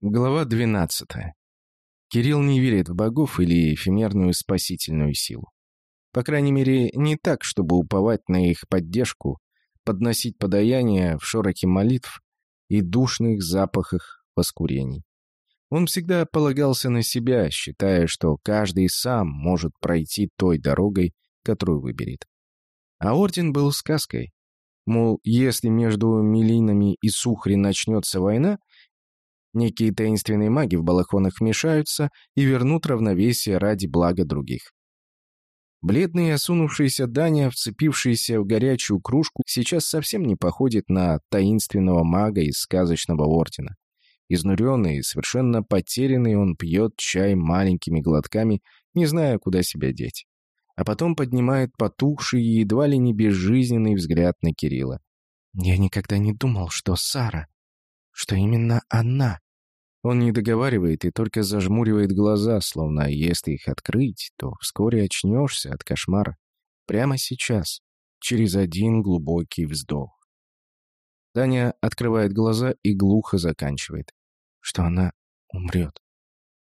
Глава 12. Кирилл не верит в богов или эфемерную спасительную силу. По крайней мере, не так, чтобы уповать на их поддержку, подносить подаяние в шорохе молитв и душных запахах воскурений. Он всегда полагался на себя, считая, что каждый сам может пройти той дорогой, которую выберет. А орден был сказкой. Мол, если между Милинами и Сухри начнется война, Некие таинственные маги в балахонах вмешаются и вернут равновесие ради блага других. Бледный и осунувшийся Даня, вцепившийся в горячую кружку, сейчас совсем не походит на таинственного мага из сказочного ордена. Изнуренный и совершенно потерянный он пьет чай маленькими глотками, не зная, куда себя деть. А потом поднимает потухший и едва ли не безжизненный взгляд на Кирилла. «Я никогда не думал, что Сара, что именно она он не договаривает и только зажмуривает глаза, словно если их открыть, то вскоре очнешься от кошмара. Прямо сейчас, через один глубокий вздох. Таня открывает глаза и глухо заканчивает, что она умрет.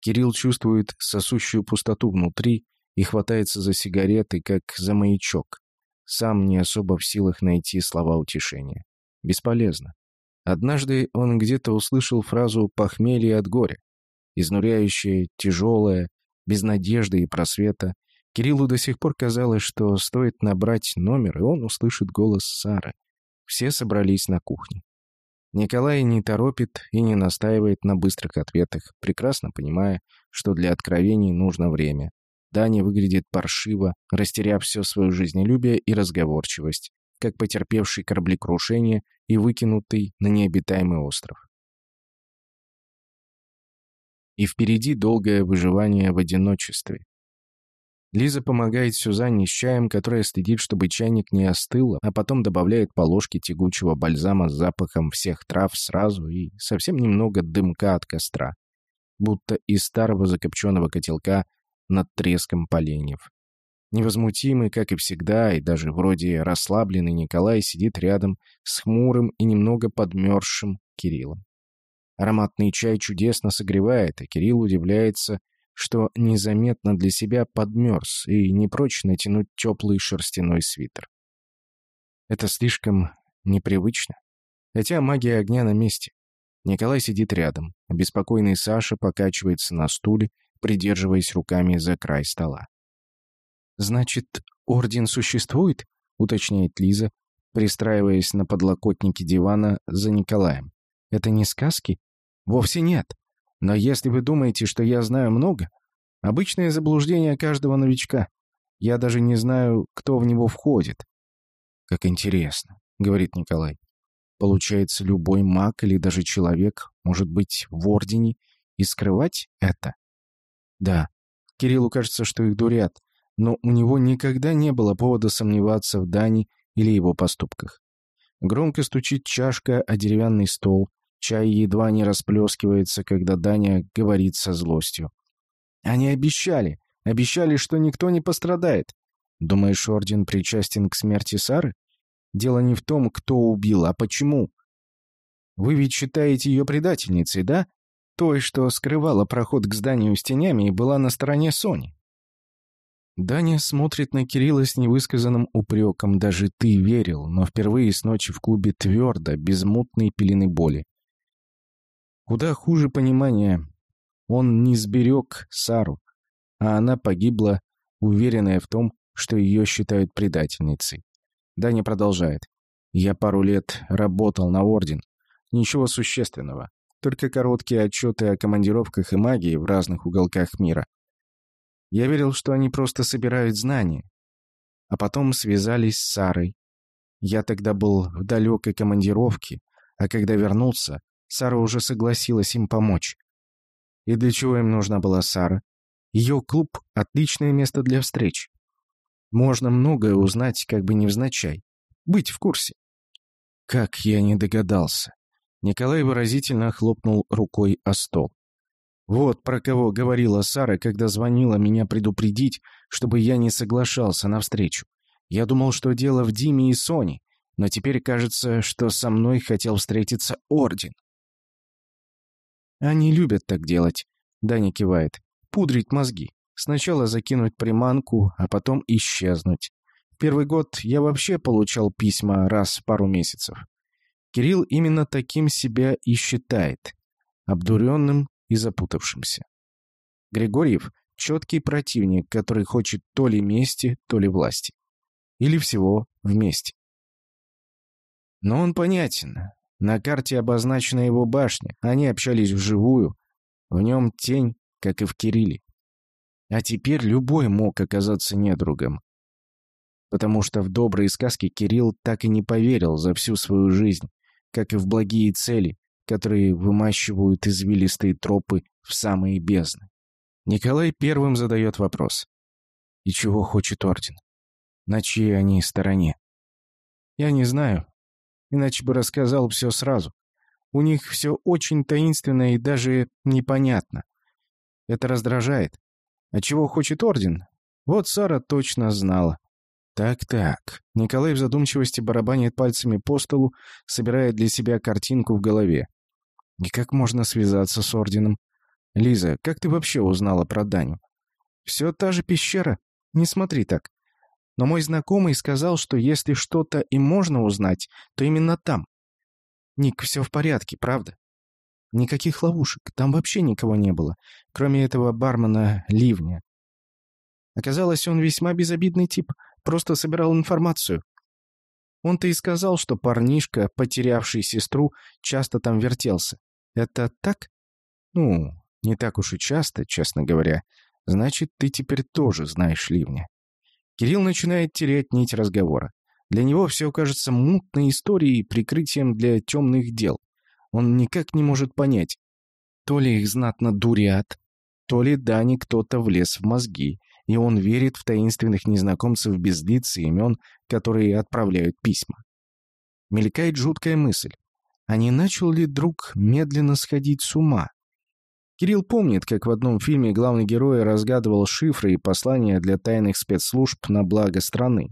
Кирилл чувствует сосущую пустоту внутри и хватается за сигареты, как за маячок. Сам не особо в силах найти слова утешения. Бесполезно. Однажды он где-то услышал фразу «похмелье от горя». Изнуряющее, тяжелое, без надежды и просвета. Кириллу до сих пор казалось, что стоит набрать номер, и он услышит голос Сары. Все собрались на кухне. Николай не торопит и не настаивает на быстрых ответах, прекрасно понимая, что для откровений нужно время. Даня выглядит паршиво, растеряв все свое жизнелюбие и разговорчивость как потерпевший кораблекрушение и выкинутый на необитаемый остров. И впереди долгое выживание в одиночестве. Лиза помогает Сюзанне с чаем, которая следит, чтобы чайник не остыл, а потом добавляет по ложке тягучего бальзама с запахом всех трав сразу и совсем немного дымка от костра, будто из старого закопченного котелка над треском поленьев. Невозмутимый, как и всегда, и даже вроде расслабленный Николай сидит рядом с хмурым и немного подмерзшим Кириллом. Ароматный чай чудесно согревает, а Кирилл удивляется, что незаметно для себя подмерз и не прочь натянуть теплый шерстяной свитер. Это слишком непривычно. Хотя магия огня на месте. Николай сидит рядом, беспокойный Саша покачивается на стуле, придерживаясь руками за край стола. «Значит, орден существует?» — уточняет Лиза, пристраиваясь на подлокотнике дивана за Николаем. «Это не сказки?» «Вовсе нет. Но если вы думаете, что я знаю много, обычное заблуждение каждого новичка. Я даже не знаю, кто в него входит». «Как интересно», — говорит Николай. «Получается, любой маг или даже человек может быть в ордене и скрывать это?» «Да. Кириллу кажется, что их дурят, но у него никогда не было повода сомневаться в Дани или его поступках. Громко стучит чашка о деревянный стол, чай едва не расплескивается, когда Даня говорит со злостью. «Они обещали, обещали, что никто не пострадает. Думаешь, Орден причастен к смерти Сары? Дело не в том, кто убил, а почему. Вы ведь считаете ее предательницей, да? Той, что скрывала проход к зданию с тенями и была на стороне Сони. Даня смотрит на Кирилла с невысказанным упреком. Даже ты верил, но впервые с ночи в клубе твердо, без мутной пелены боли. Куда хуже понимания. Он не сберег Сару, а она погибла, уверенная в том, что ее считают предательницей. Даня продолжает. «Я пару лет работал на Орден. Ничего существенного. Только короткие отчеты о командировках и магии в разных уголках мира. Я верил, что они просто собирают знания. А потом связались с Сарой. Я тогда был в далекой командировке, а когда вернулся, Сара уже согласилась им помочь. И для чего им нужна была Сара? Ее клуб — отличное место для встреч. Можно многое узнать, как бы невзначай. Быть в курсе. Как я не догадался. Николай выразительно хлопнул рукой о стол. Вот про кого говорила Сара, когда звонила меня предупредить, чтобы я не соглашался на встречу. Я думал, что дело в Диме и Соне, но теперь кажется, что со мной хотел встретиться Орден. Они любят так делать. Даня кивает. Пудрить мозги. Сначала закинуть приманку, а потом исчезнуть. Первый год я вообще получал письма раз в пару месяцев. Кирилл именно таким себя и считает. Обдуренным и запутавшимся. Григорьев — четкий противник, который хочет то ли мести, то ли власти. Или всего вместе. Но он понятен. На карте обозначена его башня. Они общались вживую. В нем тень, как и в Кирилле. А теперь любой мог оказаться недругом. Потому что в добрые сказки Кирилл так и не поверил за всю свою жизнь, как и в благие цели, которые вымащивают извилистые тропы в самые бездны. Николай первым задает вопрос. И чего хочет Орден? На чьей они стороне? Я не знаю, иначе бы рассказал все сразу. У них все очень таинственно и даже непонятно. Это раздражает. А чего хочет Орден? Вот Сара точно знала. Так-так. Николай в задумчивости барабанит пальцами по столу, собирая для себя картинку в голове. И как можно связаться с Орденом? Лиза, как ты вообще узнала про Даню? Все та же пещера. Не смотри так. Но мой знакомый сказал, что если что-то и можно узнать, то именно там. Ник, все в порядке, правда? Никаких ловушек, там вообще никого не было, кроме этого бармена Ливня. Оказалось, он весьма безобидный тип, просто собирал информацию. Он-то и сказал, что парнишка, потерявший сестру, часто там вертелся. Это так? Ну, не так уж и часто, честно говоря. Значит, ты теперь тоже знаешь Ливня. Кирилл начинает терять нить разговора. Для него все кажется мутной историей и прикрытием для темных дел. Он никак не может понять, то ли их знатно дурят, то ли Дани кто-то влез в мозги, и он верит в таинственных незнакомцев без лиц и имен, которые отправляют письма. Мелькает жуткая мысль. А не начал ли друг медленно сходить с ума? Кирилл помнит, как в одном фильме главный герой разгадывал шифры и послания для тайных спецслужб на благо страны.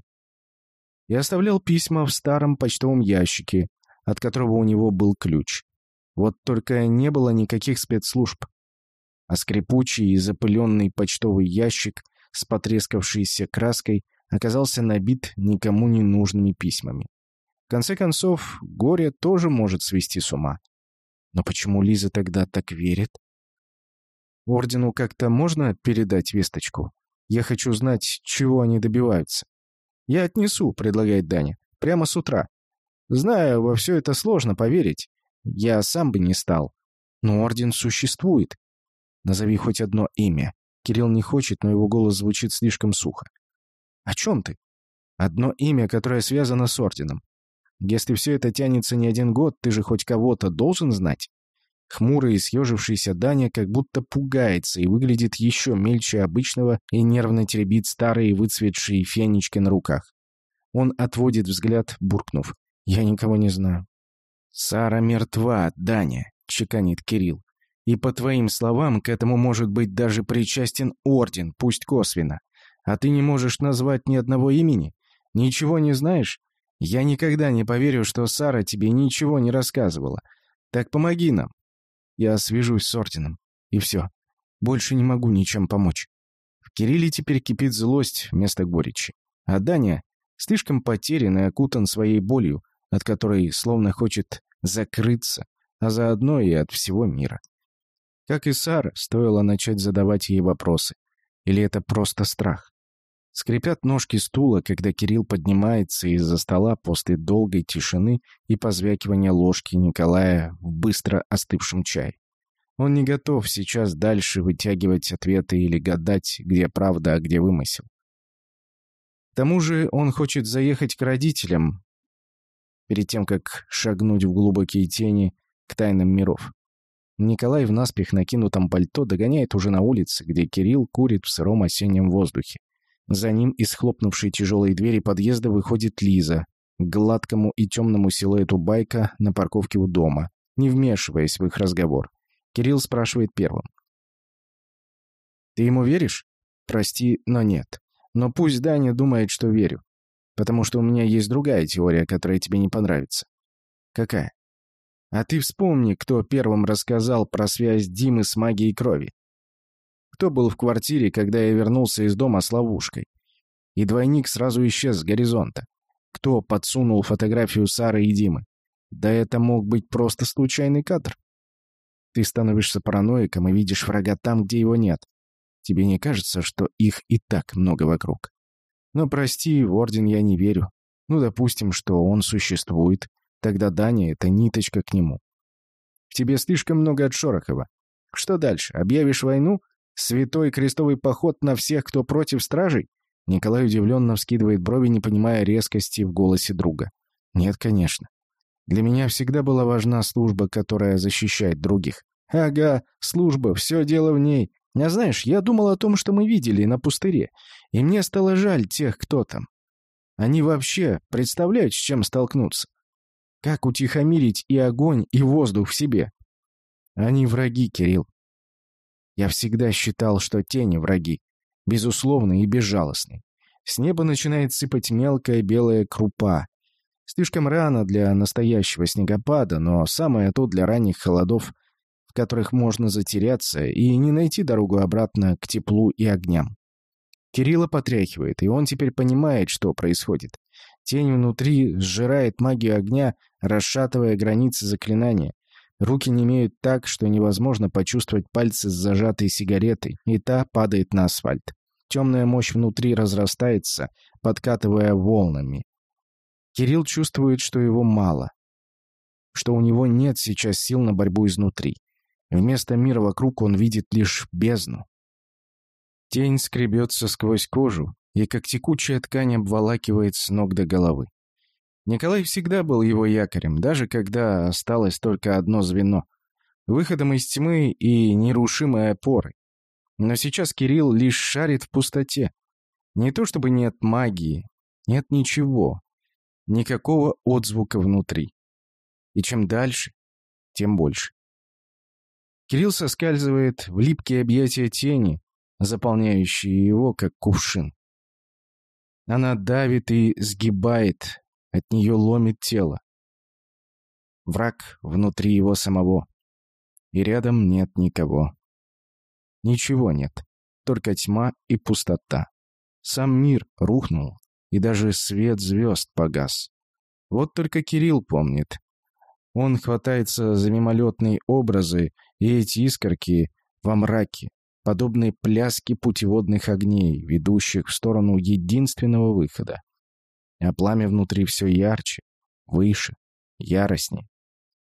И оставлял письма в старом почтовом ящике, от которого у него был ключ. Вот только не было никаких спецслужб. А скрипучий и запыленный почтовый ящик с потрескавшейся краской оказался набит никому не нужными письмами. Конце концов, горе тоже может свести с ума. Но почему Лиза тогда так верит? Ордену как-то можно передать весточку? Я хочу знать, чего они добиваются. Я отнесу, предлагает Даня. Прямо с утра. Знаю, во все это сложно поверить. Я сам бы не стал. Но орден существует. Назови хоть одно имя. Кирилл не хочет, но его голос звучит слишком сухо. О чем ты? Одно имя, которое связано с орденом. Если все это тянется не один год, ты же хоть кого-то должен знать. Хмурый и съежившийся Даня как будто пугается и выглядит еще мельче обычного и нервно теребит старые выцветшие фенечки на руках. Он отводит взгляд, буркнув. «Я никого не знаю». «Сара мертва, Даня», — чеканит Кирилл. «И по твоим словам, к этому может быть даже причастен Орден, пусть косвенно. А ты не можешь назвать ни одного имени? Ничего не знаешь? Я никогда не поверю, что Сара тебе ничего не рассказывала. Так помоги нам». Я свяжусь с Орденом. И все. Больше не могу ничем помочь. В Кирилле теперь кипит злость вместо горечи. А Даня слишком потерян и окутан своей болью, от которой словно хочет закрыться, а заодно и от всего мира. Как и Сара, стоило начать задавать ей вопросы. Или это просто страх? Скрипят ножки стула, когда Кирилл поднимается из-за стола после долгой тишины и позвякивания ложки Николая в быстро остывшем чае. Он не готов сейчас дальше вытягивать ответы или гадать, где правда, а где вымысел. К тому же он хочет заехать к родителям, перед тем, как шагнуть в глубокие тени к тайнам миров. Николай в наспех накинутом пальто догоняет уже на улице, где Кирилл курит в сыром осеннем воздухе. За ним из хлопнувшей тяжелой двери подъезда выходит Лиза, к гладкому и темному силуэту байка на парковке у дома, не вмешиваясь в их разговор. Кирилл спрашивает первым. «Ты ему веришь?» «Прости, но нет. Но пусть Даня думает, что верю. Потому что у меня есть другая теория, которая тебе не понравится. Какая? А ты вспомни, кто первым рассказал про связь Димы с магией крови. Кто был в квартире, когда я вернулся из дома с ловушкой? И двойник сразу исчез с горизонта. Кто подсунул фотографию Сары и Димы? Да это мог быть просто случайный кадр. Ты становишься параноиком и видишь врага там, где его нет. Тебе не кажется, что их и так много вокруг? Но прости, в Орден я не верю. Ну, допустим, что он существует. Тогда Даня — это ниточка к нему. В тебе слишком много от Шорохова. Что дальше? Объявишь войну? Святой крестовый поход на всех, кто против стражей? Николай удивленно вскидывает брови, не понимая резкости в голосе друга. Нет, конечно. Для меня всегда была важна служба, которая защищает других. Ага, служба, все дело в ней. А знаешь, я думал о том, что мы видели на пустыре, и мне стало жаль тех, кто там. Они вообще представляют, с чем столкнуться? Как утихомирить и огонь, и воздух в себе? Они враги, Кирилл. Я всегда считал, что тени враги, безусловно и безжалостны. С неба начинает сыпать мелкая белая крупа. Слишком рано для настоящего снегопада, но самое то для ранних холодов, в которых можно затеряться и не найти дорогу обратно к теплу и огням. Кирилла потряхивает, и он теперь понимает, что происходит. Тень внутри сжирает магию огня, расшатывая границы заклинания. Руки не имеют так, что невозможно почувствовать пальцы с зажатой сигаретой, и та падает на асфальт. Темная мощь внутри разрастается, подкатывая волнами. Кирилл чувствует, что его мало, что у него нет сейчас сил на борьбу изнутри. Вместо мира вокруг он видит лишь бездну. Тень скребется сквозь кожу, и как текучая ткань обволакивает с ног до головы. Николай всегда был его якорем, даже когда осталось только одно звено — выходом из тьмы и нерушимой опорой. Но сейчас Кирилл лишь шарит в пустоте. Не то чтобы нет магии, нет ничего, никакого отзвука внутри. И чем дальше, тем больше. Кирилл соскальзывает в липкие объятия тени, заполняющие его, как кувшин. Она давит и сгибает, от нее ломит тело. Враг внутри его самого. И рядом нет никого. Ничего нет, только тьма и пустота. Сам мир рухнул, и даже свет звезд погас. Вот только Кирилл помнит. Он хватается за мимолетные образы и эти искорки во мраке, подобные пляски путеводных огней, ведущих в сторону единственного выхода. А пламя внутри все ярче, выше, яростнее.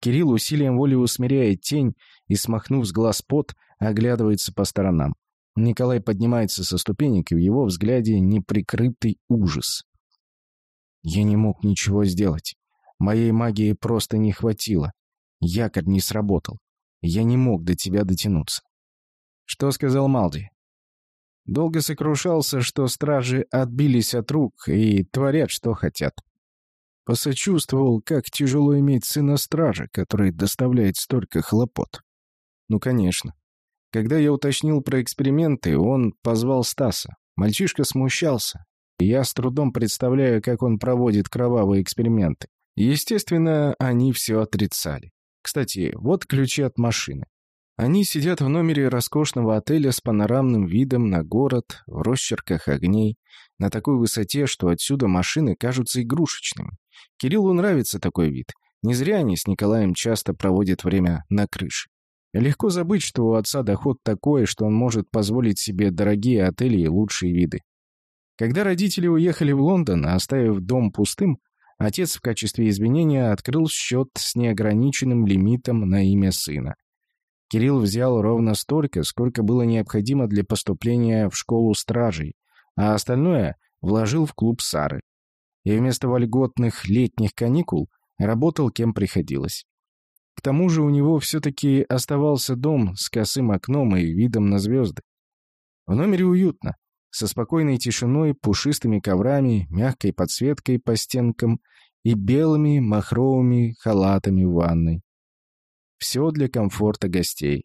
Кирилл усилием воли усмиряет тень и, смахнув с глаз пот, оглядывается по сторонам. Николай поднимается со ступенек, и в его взгляде неприкрытый ужас. «Я не мог ничего сделать. Моей магии просто не хватило. Якорь не сработал. Я не мог до тебя дотянуться». «Что сказал Малди?» Долго сокрушался, что стражи отбились от рук и творят, что хотят. Посочувствовал, как тяжело иметь сына стража, который доставляет столько хлопот. Ну, конечно. Когда я уточнил про эксперименты, он позвал Стаса. Мальчишка смущался. Я с трудом представляю, как он проводит кровавые эксперименты. Естественно, они все отрицали. Кстати, вот ключи от машины. Они сидят в номере роскошного отеля с панорамным видом на город, в росчерках огней, на такой высоте, что отсюда машины кажутся игрушечными. Кириллу нравится такой вид. Не зря они с Николаем часто проводят время на крыше. Легко забыть, что у отца доход такой, что он может позволить себе дорогие отели и лучшие виды. Когда родители уехали в Лондон, оставив дом пустым, отец в качестве извинения открыл счет с неограниченным лимитом на имя сына. Кирилл взял ровно столько, сколько было необходимо для поступления в школу стражей, а остальное вложил в клуб Сары. И вместо вольготных летних каникул работал кем приходилось. К тому же у него все-таки оставался дом с косым окном и видом на звезды. В номере уютно, со спокойной тишиной, пушистыми коврами, мягкой подсветкой по стенкам и белыми махровыми халатами в ванной. Все для комфорта гостей.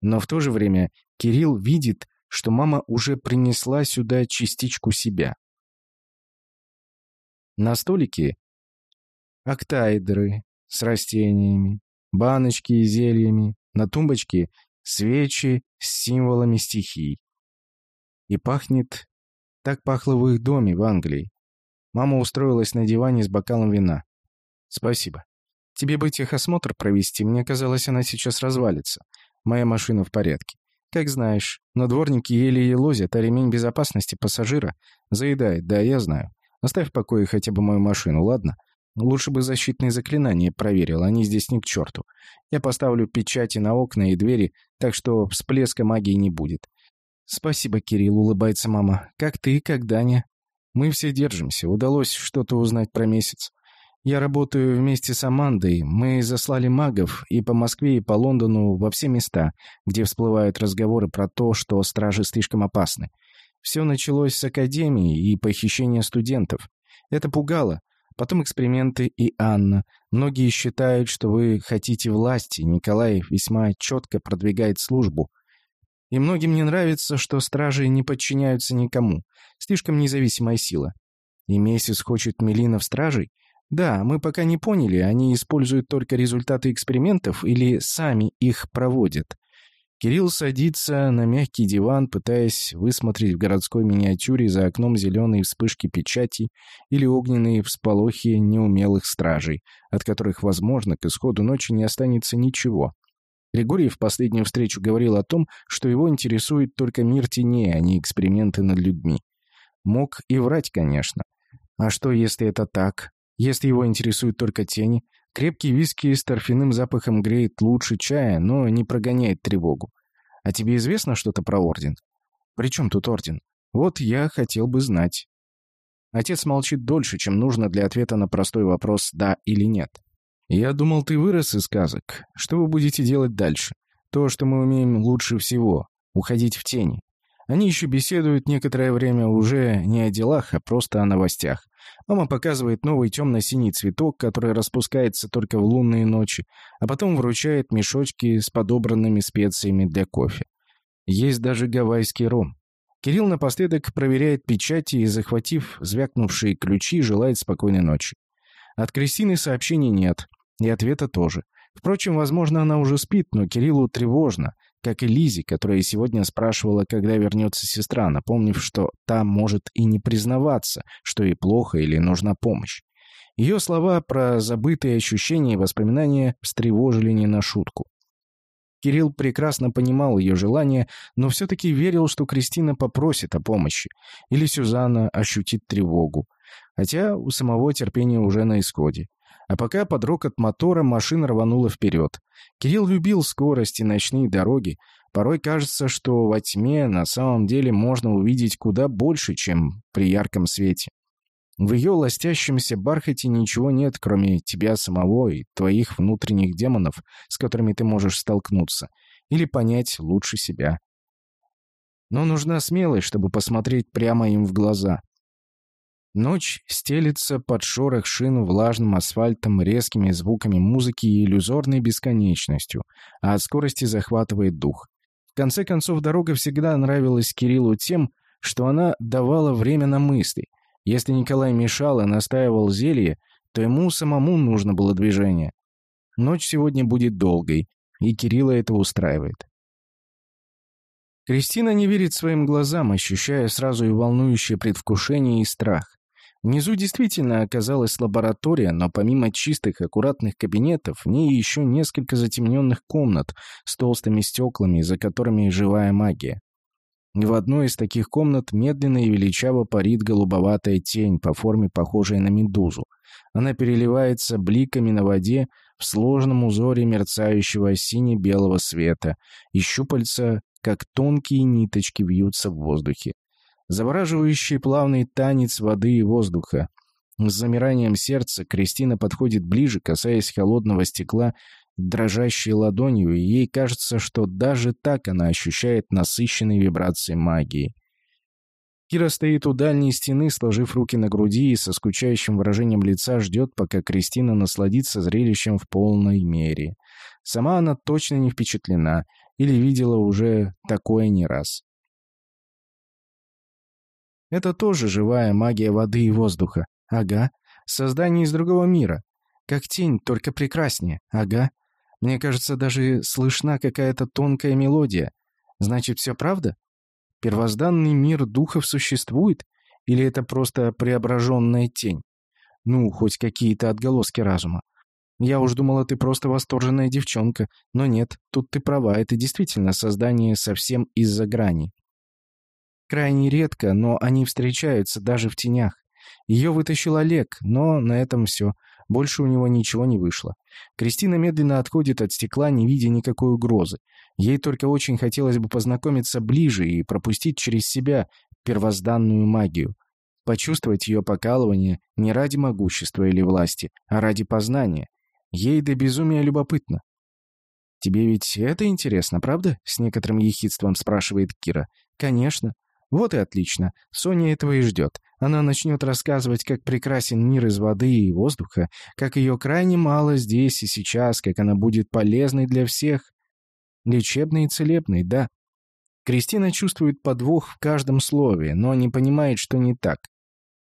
Но в то же время Кирилл видит, что мама уже принесла сюда частичку себя. На столике октаэдры с растениями, баночки с зельями, на тумбочке свечи с символами стихий. И пахнет... Так пахло в их доме в Англии. Мама устроилась на диване с бокалом вина. «Спасибо. Тебе бы техосмотр провести, мне казалось, она сейчас развалится. Моя машина в порядке. Как знаешь, но дворники еле и лозят, а ремень безопасности пассажира заедает, да, я знаю. Оставь в покое хотя бы мою машину, ладно? Лучше бы защитные заклинания проверил, они здесь ни к черту. Я поставлю печати на окна и двери, так что всплеска магии не будет. Спасибо, Кирилл, улыбается мама. Как ты, как Даня? Мы все держимся. Удалось что-то узнать про месяц. Я работаю вместе с Амандой. Мы заслали магов и по Москве, и по Лондону во все места, где всплывают разговоры про то, что стражи слишком опасны. Все началось с академии и похищения студентов. Это пугало. Потом эксперименты и Анна. Многие считают, что вы хотите власти. Николай весьма четко продвигает службу. И многим не нравится, что стражи не подчиняются никому. Слишком независимая сила. И месяц хочет Мелинов стражей? Да, мы пока не поняли, они используют только результаты экспериментов или сами их проводят. Кирилл садится на мягкий диван, пытаясь высмотреть в городской миниатюре за окном зеленые вспышки печати или огненные всполохи неумелых стражей, от которых, возможно, к исходу ночи не останется ничего. Григорий в последнюю встречу говорил о том, что его интересует только мир теней, а не эксперименты над людьми. Мог и врать, конечно. А что, если это так? Если его интересуют только тени, Крепкий виски с торфяным запахом греет лучше чая, но не прогоняет тревогу. А тебе известно что-то про орден? При тут орден? Вот я хотел бы знать. Отец молчит дольше, чем нужно для ответа на простой вопрос «да» или «нет». Я думал, ты вырос из сказок. Что вы будете делать дальше? То, что мы умеем лучше всего — уходить в тени. Они еще беседуют некоторое время уже не о делах, а просто о новостях. Мама показывает новый темно-синий цветок, который распускается только в лунные ночи, а потом вручает мешочки с подобранными специями для кофе. Есть даже гавайский ром. Кирилл напоследок проверяет печати и, захватив звякнувшие ключи, желает спокойной ночи. От Кристины сообщений нет, и ответа тоже. Впрочем, возможно, она уже спит, но Кириллу тревожно — как и Лизе, которая сегодня спрашивала, когда вернется сестра, напомнив, что та может и не признаваться, что ей плохо или нужна помощь. Ее слова про забытые ощущения и воспоминания встревожили не на шутку. Кирилл прекрасно понимал ее желание, но все-таки верил, что Кристина попросит о помощи, или Сюзанна ощутит тревогу. Хотя у самого терпения уже на исходе. А пока под рокот мотора машина рванула вперед. Кирилл любил скорость и ночные дороги. Порой кажется, что во тьме на самом деле можно увидеть куда больше, чем при ярком свете. В ее ластящемся бархате ничего нет, кроме тебя самого и твоих внутренних демонов, с которыми ты можешь столкнуться, или понять лучше себя. Но нужна смелость, чтобы посмотреть прямо им в глаза. Ночь стелится под шорох шин влажным асфальтом, резкими звуками музыки и иллюзорной бесконечностью, а от скорости захватывает дух. В конце концов, дорога всегда нравилась Кириллу тем, что она давала время на мысли. Если Николай мешал и настаивал зелье, то ему самому нужно было движение. Ночь сегодня будет долгой, и Кирилла это устраивает. Кристина не верит своим глазам, ощущая сразу и волнующее предвкушение и страх. Внизу действительно оказалась лаборатория, но помимо чистых, аккуратных кабинетов, в ней еще несколько затемненных комнат с толстыми стеклами, за которыми живая магия. В одной из таких комнат медленно и величаво парит голубоватая тень, по форме похожая на медузу. Она переливается бликами на воде в сложном узоре мерцающего сине-белого света, и щупальца, как тонкие ниточки, вьются в воздухе. Завораживающий плавный танец воды и воздуха. С замиранием сердца Кристина подходит ближе, касаясь холодного стекла дрожащей ладонью, и ей кажется, что даже так она ощущает насыщенные вибрации магии. Кира стоит у дальней стены, сложив руки на груди и со скучающим выражением лица ждет, пока Кристина насладится зрелищем в полной мере. Сама она точно не впечатлена или видела уже такое не раз. Это тоже живая магия воды и воздуха. Ага. Создание из другого мира. Как тень, только прекраснее. Ага. Мне кажется, даже слышна какая-то тонкая мелодия. Значит, все правда? Первозданный мир духов существует? Или это просто преображенная тень? Ну, хоть какие-то отголоски разума. Я уж думала, ты просто восторженная девчонка. Но нет, тут ты права, это действительно создание совсем из-за грани. Крайне редко, но они встречаются даже в тенях. Ее вытащил Олег, но на этом все. Больше у него ничего не вышло. Кристина медленно отходит от стекла, не видя никакой угрозы. Ей только очень хотелось бы познакомиться ближе и пропустить через себя первозданную магию. Почувствовать ее покалывание не ради могущества или власти, а ради познания. Ей до безумия любопытно. «Тебе ведь это интересно, правда?» — с некоторым ехидством спрашивает Кира. «Конечно. Вот и отлично. Соня этого и ждет. Она начнет рассказывать, как прекрасен мир из воды и воздуха, как ее крайне мало здесь и сейчас, как она будет полезной для всех. Лечебной и целебной, да. Кристина чувствует подвох в каждом слове, но не понимает, что не так.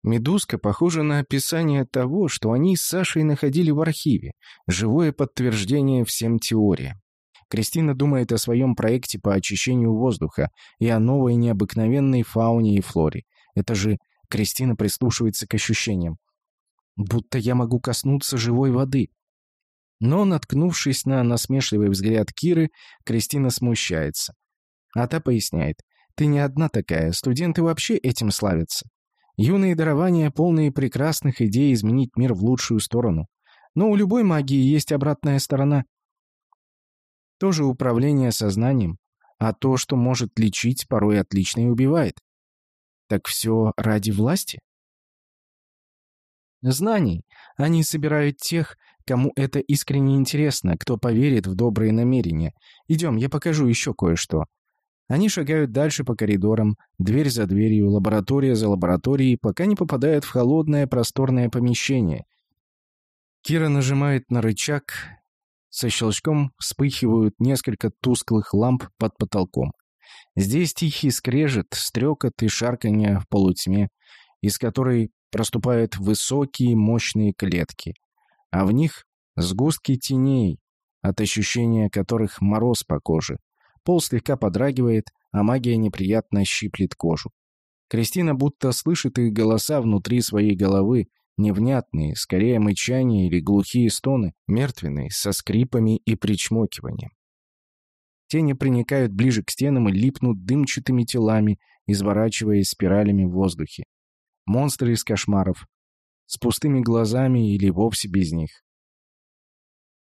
Медузка похожа на описание того, что они с Сашей находили в архиве, живое подтверждение всем теориям. Кристина думает о своем проекте по очищению воздуха и о новой необыкновенной фауне и флоре. Это же Кристина прислушивается к ощущениям. Будто я могу коснуться живой воды. Но, наткнувшись на насмешливый взгляд Киры, Кристина смущается. А та поясняет. «Ты не одна такая, студенты вообще этим славятся. Юные дарования, полные прекрасных идей изменить мир в лучшую сторону. Но у любой магии есть обратная сторона. Тоже управление сознанием, а то, что может лечить, порой отлично и убивает. Так все ради власти? Знаний. Они собирают тех, кому это искренне интересно, кто поверит в добрые намерения. Идем, я покажу еще кое-что. Они шагают дальше по коридорам, дверь за дверью, лаборатория за лабораторией, пока не попадают в холодное просторное помещение. Кира нажимает на рычаг. Со щелчком вспыхивают несколько тусклых ламп под потолком. Здесь тихий скрежет, стрекот и шарканье в полутьме, из которой проступают высокие мощные клетки, а в них сгустки теней, от ощущения которых мороз по коже. Пол слегка подрагивает, а магия неприятно щиплет кожу. Кристина будто слышит их голоса внутри своей головы, невнятные, скорее мычания или глухие стоны, мертвенные, со скрипами и причмокиванием. Тени проникают ближе к стенам и липнут дымчатыми телами, изворачиваясь спиралями в воздухе. Монстры из кошмаров, с пустыми глазами или вовсе без них.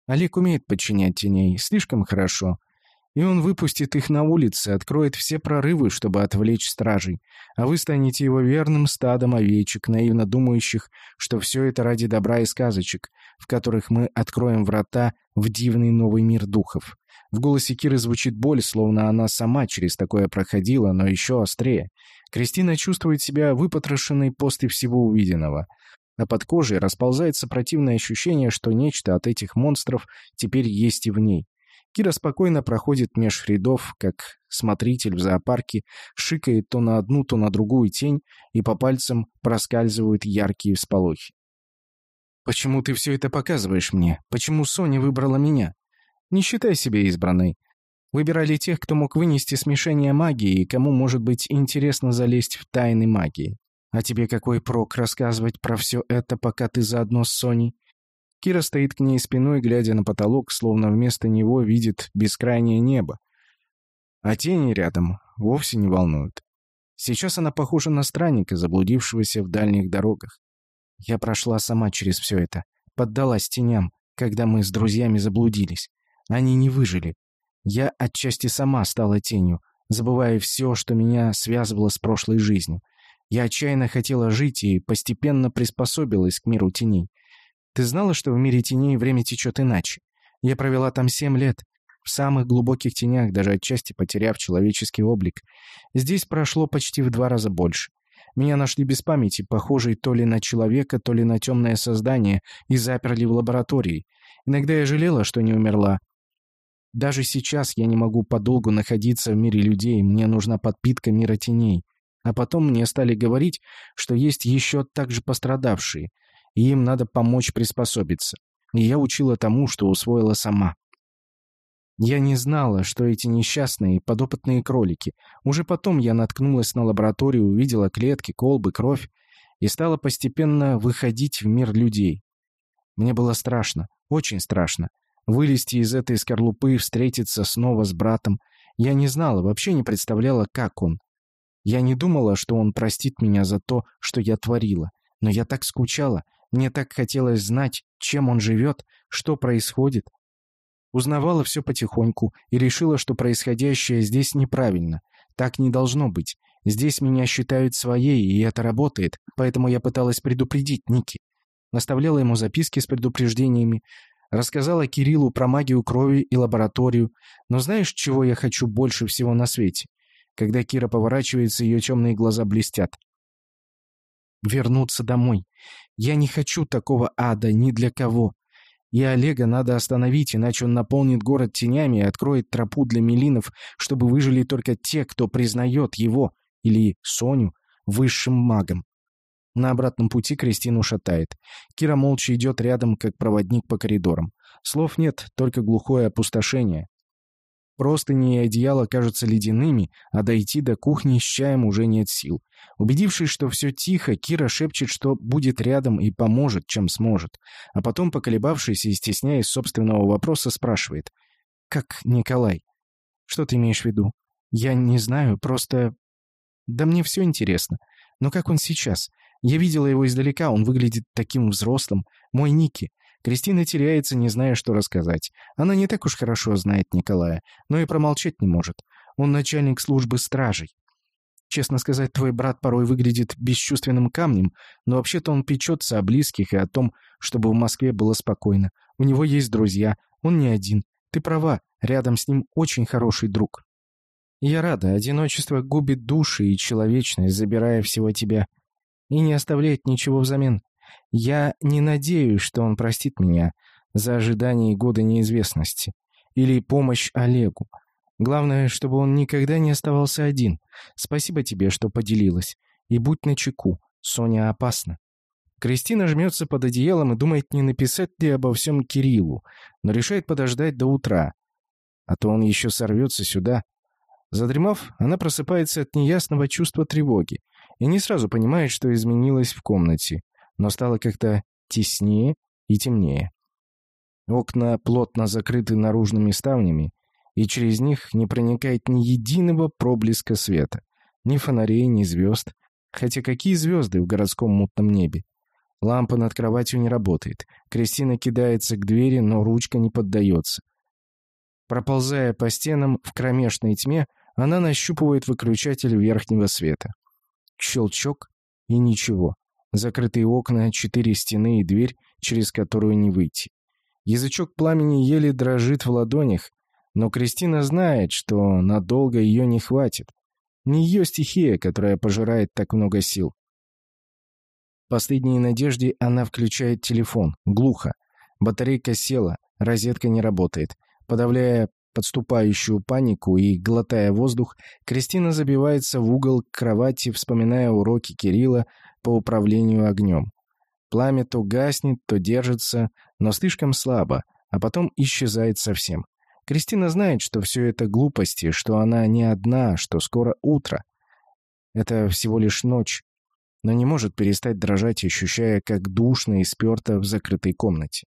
Олег умеет подчинять теней, слишком хорошо — и он выпустит их на улицы, откроет все прорывы, чтобы отвлечь стражей. А вы станете его верным стадом овечек, наивно думающих, что все это ради добра и сказочек, в которых мы откроем врата в дивный новый мир духов. В голосе Киры звучит боль, словно она сама через такое проходила, но еще острее. Кристина чувствует себя выпотрошенной после всего увиденного. А под кожей расползается противное ощущение, что нечто от этих монстров теперь есть и в ней. Кира спокойно проходит меж рядов, как смотритель в зоопарке, шикает то на одну, то на другую тень, и по пальцам проскальзывают яркие всполохи. «Почему ты все это показываешь мне? Почему Соня выбрала меня? Не считай себя избранной. Выбирали тех, кто мог вынести смешение магии и кому, может быть, интересно залезть в тайны магии. А тебе какой прок рассказывать про все это, пока ты заодно с Соней? Кира стоит к ней спиной, глядя на потолок, словно вместо него видит бескрайнее небо. А тени рядом вовсе не волнуют. Сейчас она похожа на странника, заблудившегося в дальних дорогах. Я прошла сама через все это, поддалась теням, когда мы с друзьями заблудились. Они не выжили. Я отчасти сама стала тенью, забывая все, что меня связывало с прошлой жизнью. Я отчаянно хотела жить и постепенно приспособилась к миру теней. Ты знала, что в мире теней время течет иначе? Я провела там семь лет, в самых глубоких тенях, даже отчасти потеряв человеческий облик. Здесь прошло почти в два раза больше. Меня нашли без памяти, похожей то ли на человека, то ли на темное создание, и заперли в лаборатории. Иногда я жалела, что не умерла. Даже сейчас я не могу подолгу находиться в мире людей, мне нужна подпитка мира теней. А потом мне стали говорить, что есть еще также пострадавшие, и им надо помочь приспособиться. И я учила тому, что усвоила сама. Я не знала, что эти несчастные подопытные кролики. Уже потом я наткнулась на лабораторию, увидела клетки, колбы, кровь и стала постепенно выходить в мир людей. Мне было страшно, очень страшно. Вылезти из этой скорлупы, встретиться снова с братом. Я не знала, вообще не представляла, как он. Я не думала, что он простит меня за то, что я творила. Но я так скучала, мне так хотелось знать, чем он живет, что происходит. Узнавала все потихоньку и решила, что происходящее здесь неправильно. Так не должно быть. Здесь меня считают своей, и это работает, поэтому я пыталась предупредить Ники. Наставляла ему записки с предупреждениями, рассказала Кириллу про магию крови и лабораторию. Но знаешь, чего я хочу больше всего на свете? Когда Кира поворачивается, ее темные глаза блестят. Вернуться домой. Я не хочу такого ада ни для кого. И Олега надо остановить, иначе он наполнит город тенями и откроет тропу для Милинов, чтобы выжили только те, кто признает его, или Соню, высшим магом. На обратном пути Кристину шатает. Кира молча идет рядом, как проводник по коридорам. Слов нет, только глухое опустошение. Простыни и одеяло кажутся ледяными, а дойти до кухни с чаем уже нет сил. Убедившись, что все тихо, Кира шепчет, что будет рядом и поможет, чем сможет. А потом, поколебавшись и стесняясь собственного вопроса, спрашивает. «Как Николай?» «Что ты имеешь в виду?» «Я не знаю, просто...» «Да мне все интересно. Но как он сейчас? Я видела его издалека, он выглядит таким взрослым. Мой Ники. Кристина теряется, не зная, что рассказать. Она не так уж хорошо знает Николая, но и промолчать не может. Он начальник службы стражей. Честно сказать, твой брат порой выглядит бесчувственным камнем, но вообще-то он печется о близких и о том, чтобы в Москве было спокойно. У него есть друзья, он не один. Ты права, рядом с ним очень хороший друг. Я рада, одиночество губит души и человечность, забирая всего тебя, и не оставляет ничего взамен. Я не надеюсь, что он простит меня за ожидание года неизвестности или помощь Олегу. Главное, чтобы он никогда не оставался один. Спасибо тебе, что поделилась. И будь начеку, Соня опасна. Кристина жмется под одеялом и думает, не написать ли обо всем Кириллу, но решает подождать до утра, а то он еще сорвется сюда. Задремав, она просыпается от неясного чувства тревоги и не сразу понимает, что изменилось в комнате но стало как-то теснее и темнее. Окна плотно закрыты наружными ставнями, и через них не проникает ни единого проблеска света. Ни фонарей, ни звезд. Хотя какие звезды в городском мутном небе? Лампа над кроватью не работает. Кристина кидается к двери, но ручка не поддается. Проползая по стенам в кромешной тьме, она нащупывает выключатель верхнего света. Щелчок и ничего. Закрытые окна, четыре стены и дверь, через которую не выйти. Язычок пламени еле дрожит в ладонях, но Кристина знает, что надолго ее не хватит. Не ее стихия, которая пожирает так много сил. В последней надежде она включает телефон. Глухо. Батарейка села, розетка не работает. Подавляя подступающую панику и, глотая воздух, Кристина забивается в угол кровати, вспоминая уроки Кирилла по управлению огнем. Пламя то гаснет, то держится, но слишком слабо, а потом исчезает совсем. Кристина знает, что все это глупости, что она не одна, что скоро утро. Это всего лишь ночь, но не может перестать дрожать, ощущая, как душно и сперто в закрытой комнате.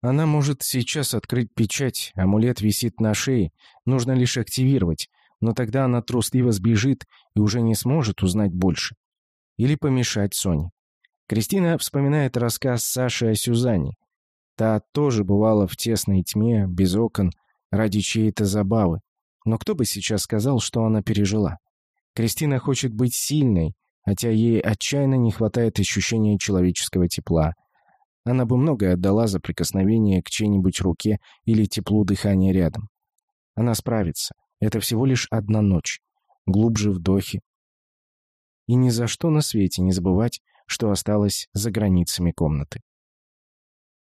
Она может сейчас открыть печать, амулет висит на шее, нужно лишь активировать, но тогда она трусливо сбежит и уже не сможет узнать больше или помешать Соне. Кристина вспоминает рассказ Саши о Сюзанне. Та тоже бывала в тесной тьме, без окон, ради чьей-то забавы. Но кто бы сейчас сказал, что она пережила? Кристина хочет быть сильной, хотя ей отчаянно не хватает ощущения человеческого тепла. Она бы многое отдала за прикосновение к чьей-нибудь руке или теплу дыхания рядом. Она справится. Это всего лишь одна ночь. Глубже вдохи, и ни за что на свете не забывать, что осталось за границами комнаты.